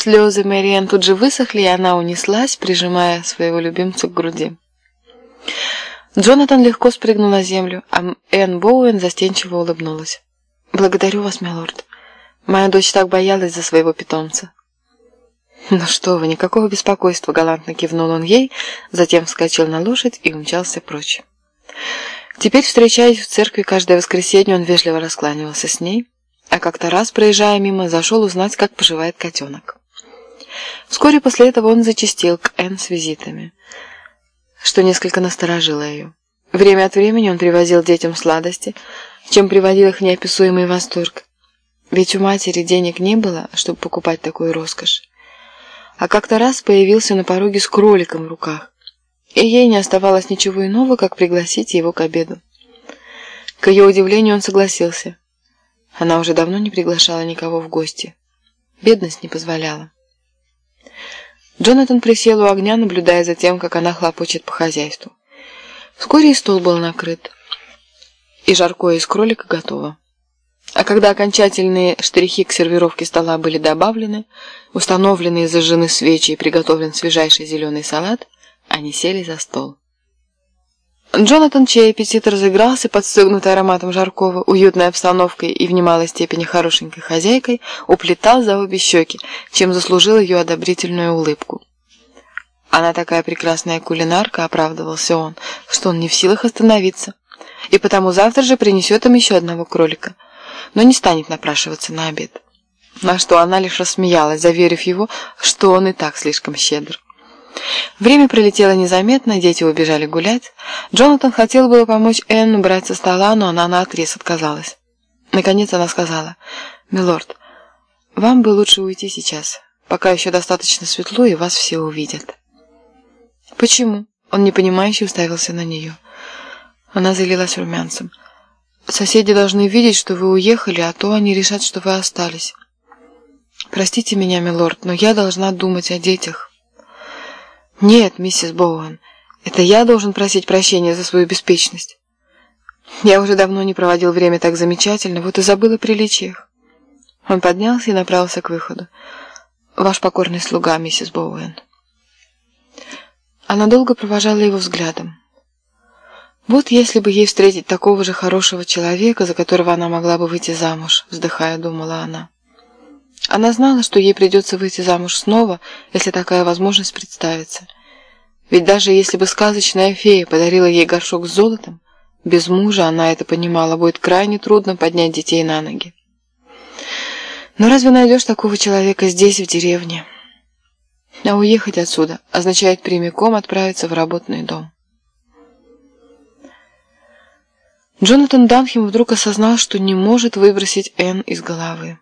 Слезы Мэриэн тут же высохли, и она унеслась, прижимая своего любимца к груди. Джонатан легко спрыгнул на землю, а Энн Боуэн застенчиво улыбнулась. «Благодарю вас, милорд. Моя дочь так боялась за своего питомца». «Ну что вы, никакого беспокойства», — галантно кивнул он ей, затем вскочил на лошадь и умчался прочь. Теперь, встречаясь в церкви каждое воскресенье, он вежливо раскланивался с ней, а как-то раз, проезжая мимо, зашел узнать, как поживает котенок. Вскоре после этого он зачастил к Энн с визитами, что несколько насторожило ее. Время от времени он привозил детям сладости, чем приводил их неописуемый восторг. Ведь у матери денег не было, чтобы покупать такую роскошь. А как-то раз появился на пороге с кроликом в руках, и ей не оставалось ничего иного, как пригласить его к обеду. К ее удивлению он согласился. Она уже давно не приглашала никого в гости. Бедность не позволяла. Джонатан присел у огня, наблюдая за тем, как она хлопочет по хозяйству. Вскоре и стол был накрыт, и жаркое из кролика готово. А когда окончательные штрихи к сервировке стола были добавлены, установлены и зажжены свечи и приготовлен свежайший зеленый салат, они сели за стол. Джонатан, чей аппетит разыгрался, подстегнутый ароматом жаркого, уютной обстановкой и в немалой степени хорошенькой хозяйкой, уплетал за обе щеки, чем заслужил ее одобрительную улыбку. «Она такая прекрасная кулинарка», — оправдывался он, — «что он не в силах остановиться, и потому завтра же принесет им еще одного кролика, но не станет напрашиваться на обед». На что она лишь рассмеялась, заверив его, что он и так слишком щедр. Время пролетело незаметно, дети убежали гулять. Джонатан хотел было помочь Энн убрать со стола, но она наотрез отказалась. Наконец она сказала, «Милорд, вам бы лучше уйти сейчас, пока еще достаточно светло и вас все увидят». «Почему?» Он непонимающе уставился на нее. Она залилась румянцем. «Соседи должны видеть, что вы уехали, а то они решат, что вы остались. Простите меня, милорд, но я должна думать о детях». «Нет, миссис Боуэн, это я должен просить прощения за свою беспечность. Я уже давно не проводил время так замечательно, вот и забыл о приличиях». Он поднялся и направился к выходу. «Ваш покорный слуга, миссис Боуэн». Она долго провожала его взглядом. «Вот если бы ей встретить такого же хорошего человека, за которого она могла бы выйти замуж», вздыхая, думала она. Она знала, что ей придется выйти замуж снова, если такая возможность представится. Ведь даже если бы сказочная фея подарила ей горшок с золотом, без мужа, она это понимала, будет крайне трудно поднять детей на ноги. Но разве найдешь такого человека здесь, в деревне? А уехать отсюда означает прямиком отправиться в работный дом. Джонатан Данхем вдруг осознал, что не может выбросить Энн из головы.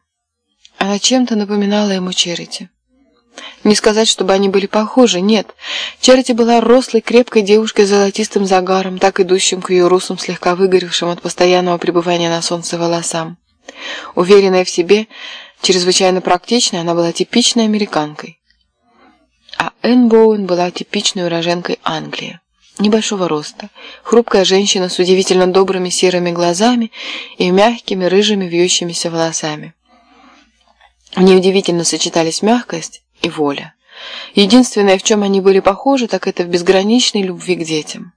Она чем-то напоминала ему Черити. Не сказать, чтобы они были похожи, нет. Черити была рослой, крепкой девушкой с золотистым загаром, так идущим к ее русым, слегка выгоревшим от постоянного пребывания на солнце волосам. Уверенная в себе, чрезвычайно практичной, она была типичной американкой. А Энн Боуэн была типичной уроженкой Англии. Небольшого роста, хрупкая женщина с удивительно добрыми серыми глазами и мягкими рыжими вьющимися волосами. В ней удивительно сочетались мягкость и воля. Единственное, в чем они были похожи, так это в безграничной любви к детям.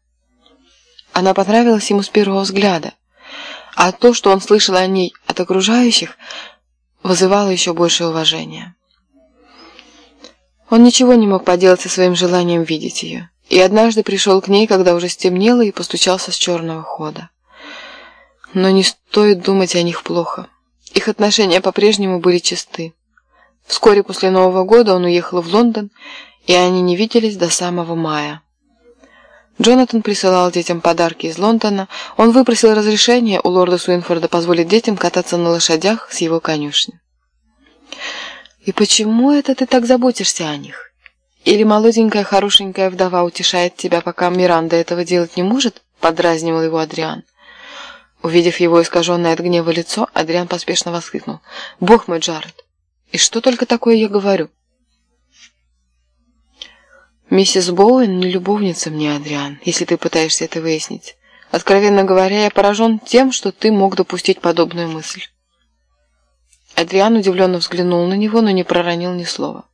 Она понравилась ему с первого взгляда, а то, что он слышал о ней от окружающих, вызывало еще больше уважения. Он ничего не мог поделать со своим желанием видеть ее, и однажды пришел к ней, когда уже стемнело, и постучался с черного хода. Но не стоит думать о них плохо. Их отношения по-прежнему были чисты. Вскоре после Нового года он уехал в Лондон, и они не виделись до самого мая. Джонатан присылал детям подарки из Лондона. Он выпросил разрешение у лорда Суинфорда позволить детям кататься на лошадях с его конюшни. «И почему это ты так заботишься о них? Или молоденькая хорошенькая вдова утешает тебя, пока Миранда этого делать не может?» — подразнивал его Адриан. Увидев его искаженное от гнева лицо, Адриан поспешно воскликнул. «Бог мой, Джаред! И что только такое я говорю?» «Миссис Боуэн не любовница мне, Адриан, если ты пытаешься это выяснить. Откровенно говоря, я поражен тем, что ты мог допустить подобную мысль». Адриан удивленно взглянул на него, но не проронил ни слова.